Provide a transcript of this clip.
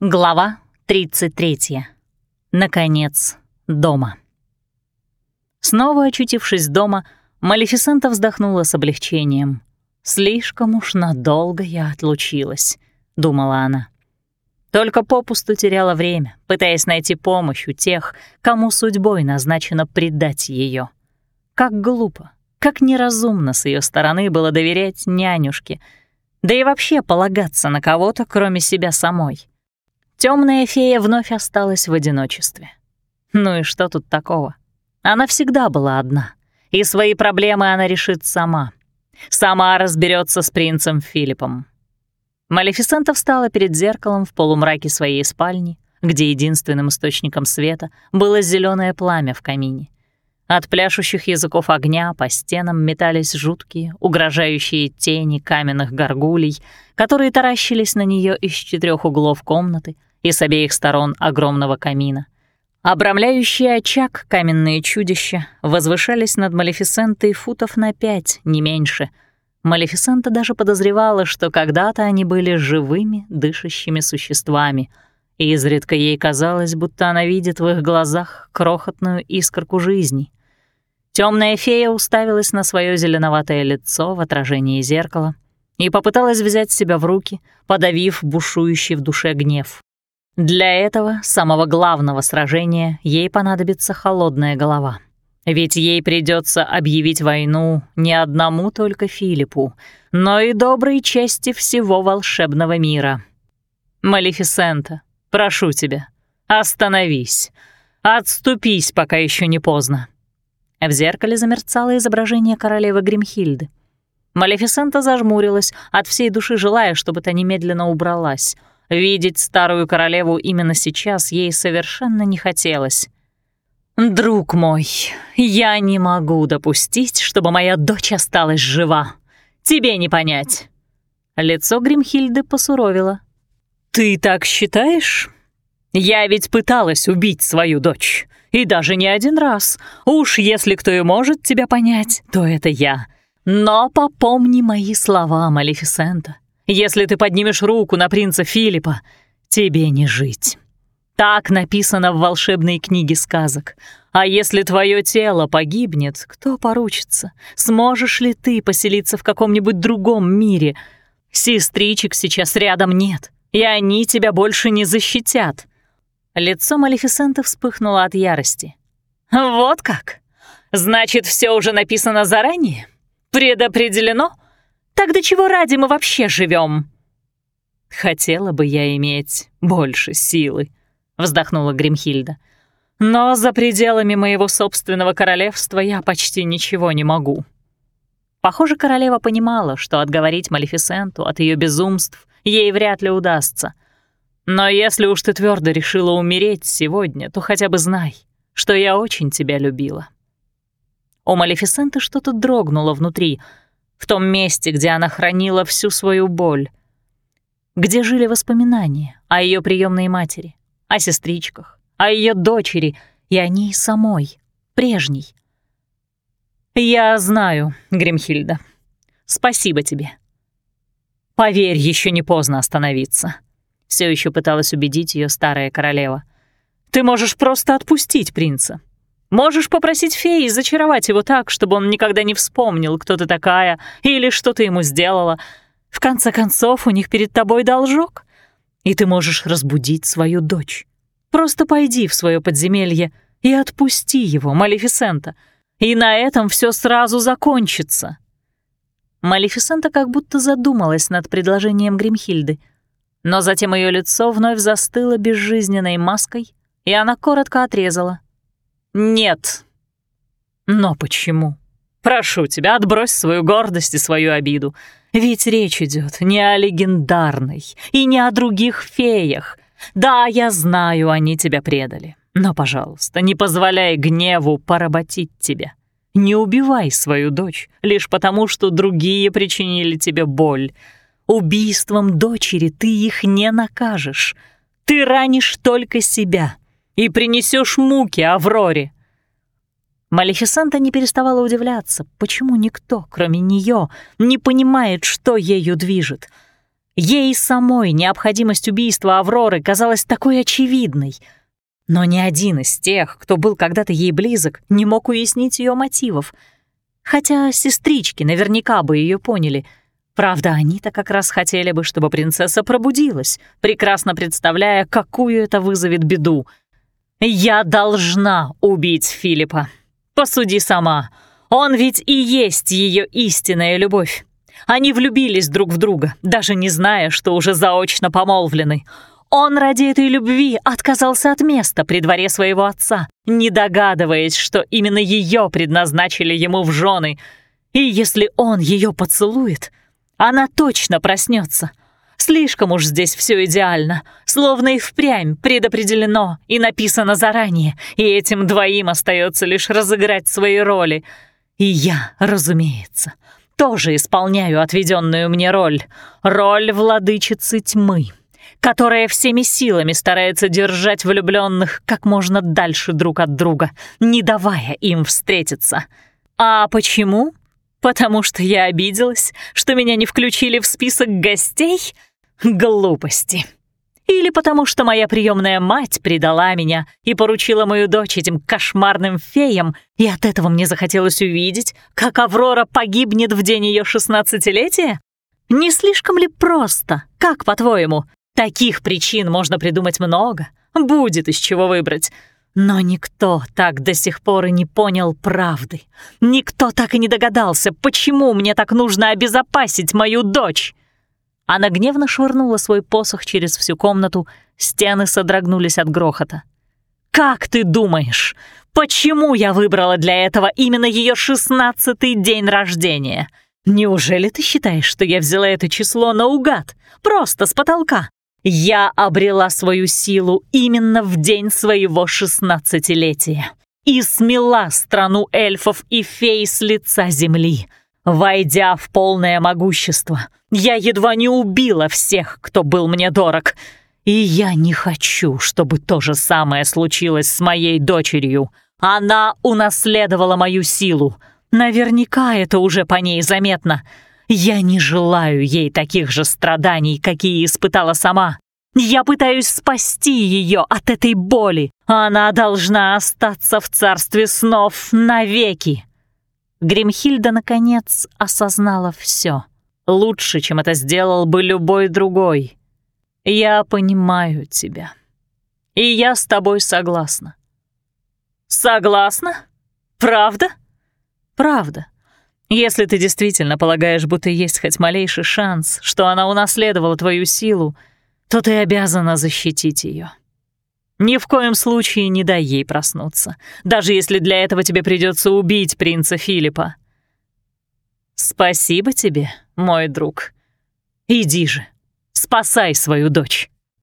Глава 33. Наконец, дома. Снова очутившись дома, Малефисента вздохнула с облегчением. «Слишком уж надолго я отлучилась», — думала она. Только попусту теряла время, пытаясь найти помощь у тех, кому судьбой назначено предать ее. Как глупо, как неразумно с ее стороны было доверять нянюшке, да и вообще полагаться на кого-то, кроме себя самой. Темная фея вновь осталась в одиночестве. Ну и что тут такого? Она всегда была одна, и свои проблемы она решит сама. Сама разберется с принцем Филиппом. Малефисента встала перед зеркалом в полумраке своей спальни, где единственным источником света было зеленое пламя в камине. От пляшущих языков огня по стенам метались жуткие, угрожающие тени каменных горгулей, которые таращились на нее из четырех углов комнаты и с обеих сторон огромного камина. Обрамляющие очаг каменные чудища возвышались над Малефисентой футов на пять, не меньше. Малефисента даже подозревала, что когда-то они были живыми, дышащими существами, и изредка ей казалось, будто она видит в их глазах крохотную искорку жизни. Темная фея уставилась на свое зеленоватое лицо в отражении зеркала и попыталась взять себя в руки, подавив бушующий в душе гнев. Для этого, самого главного сражения, ей понадобится холодная голова. Ведь ей придется объявить войну не одному только Филиппу, но и доброй части всего волшебного мира. Малефисента, прошу тебя, остановись. Отступись, пока еще не поздно. В зеркале замерцало изображение королевы Гримхильды. Малефисента зажмурилась, от всей души желая, чтобы та немедленно убралась — Видеть старую королеву именно сейчас ей совершенно не хотелось. «Друг мой, я не могу допустить, чтобы моя дочь осталась жива. Тебе не понять». Лицо Гримхильды посуровило. «Ты так считаешь? Я ведь пыталась убить свою дочь. И даже не один раз. Уж если кто и может тебя понять, то это я. Но попомни мои слова, Малефисента. Если ты поднимешь руку на принца Филиппа, тебе не жить. Так написано в волшебной книге сказок. А если твое тело погибнет, кто поручится? Сможешь ли ты поселиться в каком-нибудь другом мире? Сестричек сейчас рядом нет, и они тебя больше не защитят». Лицо Малефисенты вспыхнуло от ярости. «Вот как? Значит, все уже написано заранее? Предопределено?» Тогда чего ради мы вообще живем? Хотела бы я иметь больше силы, вздохнула Гримхильда. Но за пределами моего собственного королевства я почти ничего не могу. Похоже, королева понимала, что отговорить Малефисенту от ее безумств ей вряд ли удастся. Но если уж ты твердо решила умереть сегодня, то хотя бы знай, что я очень тебя любила. У Малефисенты что-то дрогнуло внутри — в том месте, где она хранила всю свою боль, где жили воспоминания о ее приемной матери, о сестричках, о ее дочери и о ней самой, прежней. «Я знаю, Гримхильда. Спасибо тебе. Поверь, еще не поздно остановиться», — все еще пыталась убедить ее старая королева. «Ты можешь просто отпустить принца. Можешь попросить феи зачаровать его так, чтобы он никогда не вспомнил, кто ты такая или что ты ему сделала. В конце концов, у них перед тобой должок. И ты можешь разбудить свою дочь. Просто пойди в свое подземелье и отпусти его, Малефисента. И на этом все сразу закончится. Малефисента как будто задумалась над предложением Гримхильды, но затем ее лицо вновь застыло безжизненной маской, и она коротко отрезала — «Нет». «Но почему? Прошу тебя, отбрось свою гордость и свою обиду. Ведь речь идет не о легендарной и не о других феях. Да, я знаю, они тебя предали. Но, пожалуйста, не позволяй гневу поработить тебя. Не убивай свою дочь лишь потому, что другие причинили тебе боль. Убийством дочери ты их не накажешь. Ты ранишь только себя и принесешь муки Авроре». Малефисента не переставала удивляться, почему никто, кроме нее, не понимает, что ею движет. Ей самой необходимость убийства Авроры казалась такой очевидной. Но ни один из тех, кто был когда-то ей близок, не мог уяснить ее мотивов. Хотя сестрички наверняка бы ее поняли. Правда, они-то как раз хотели бы, чтобы принцесса пробудилась, прекрасно представляя, какую это вызовет беду. «Я должна убить Филиппа. Посуди сама. Он ведь и есть ее истинная любовь. Они влюбились друг в друга, даже не зная, что уже заочно помолвлены. Он ради этой любви отказался от места при дворе своего отца, не догадываясь, что именно ее предназначили ему в жены. И если он ее поцелует, она точно проснется. Слишком уж здесь все идеально, словно и впрямь предопределено и написано заранее, и этим двоим остается лишь разыграть свои роли. И я, разумеется, — тоже исполняю отведенную мне роль, роль владычицы тьмы, которая всеми силами старается держать влюбленных как можно дальше друг от друга, не давая им встретиться. А почему? Потому что я обиделась, что меня не включили в список гостей? Глупости. Или потому что моя приемная мать предала меня и поручила мою дочь этим кошмарным феям, и от этого мне захотелось увидеть, как Аврора погибнет в день ее шестнадцатилетия? Не слишком ли просто? Как, по-твоему? Таких причин можно придумать много, будет из чего выбрать. Но никто так до сих пор и не понял правды. Никто так и не догадался, почему мне так нужно обезопасить мою дочь. Она гневно швырнула свой посох через всю комнату, стены содрогнулись от грохота. «Как ты думаешь, почему я выбрала для этого именно ее шестнадцатый день рождения? Неужели ты считаешь, что я взяла это число наугад, просто с потолка? Я обрела свою силу именно в день своего шестнадцатилетия и смела страну эльфов и фей с лица земли». Войдя в полное могущество, я едва не убила всех, кто был мне дорог. И я не хочу, чтобы то же самое случилось с моей дочерью. Она унаследовала мою силу. Наверняка это уже по ней заметно. Я не желаю ей таких же страданий, какие испытала сама. Я пытаюсь спасти ее от этой боли. Она должна остаться в царстве снов навеки. Гримхильда, наконец, осознала все. Лучше, чем это сделал бы любой другой. Я понимаю тебя. И я с тобой согласна. Согласна? Правда? Правда. Если ты действительно полагаешь, будто есть хоть малейший шанс, что она унаследовала твою силу, то ты обязана защитить ее. Ни в коем случае не дай ей проснуться, даже если для этого тебе придется убить принца Филиппа. Спасибо тебе, мой друг. Иди же, спасай свою дочь.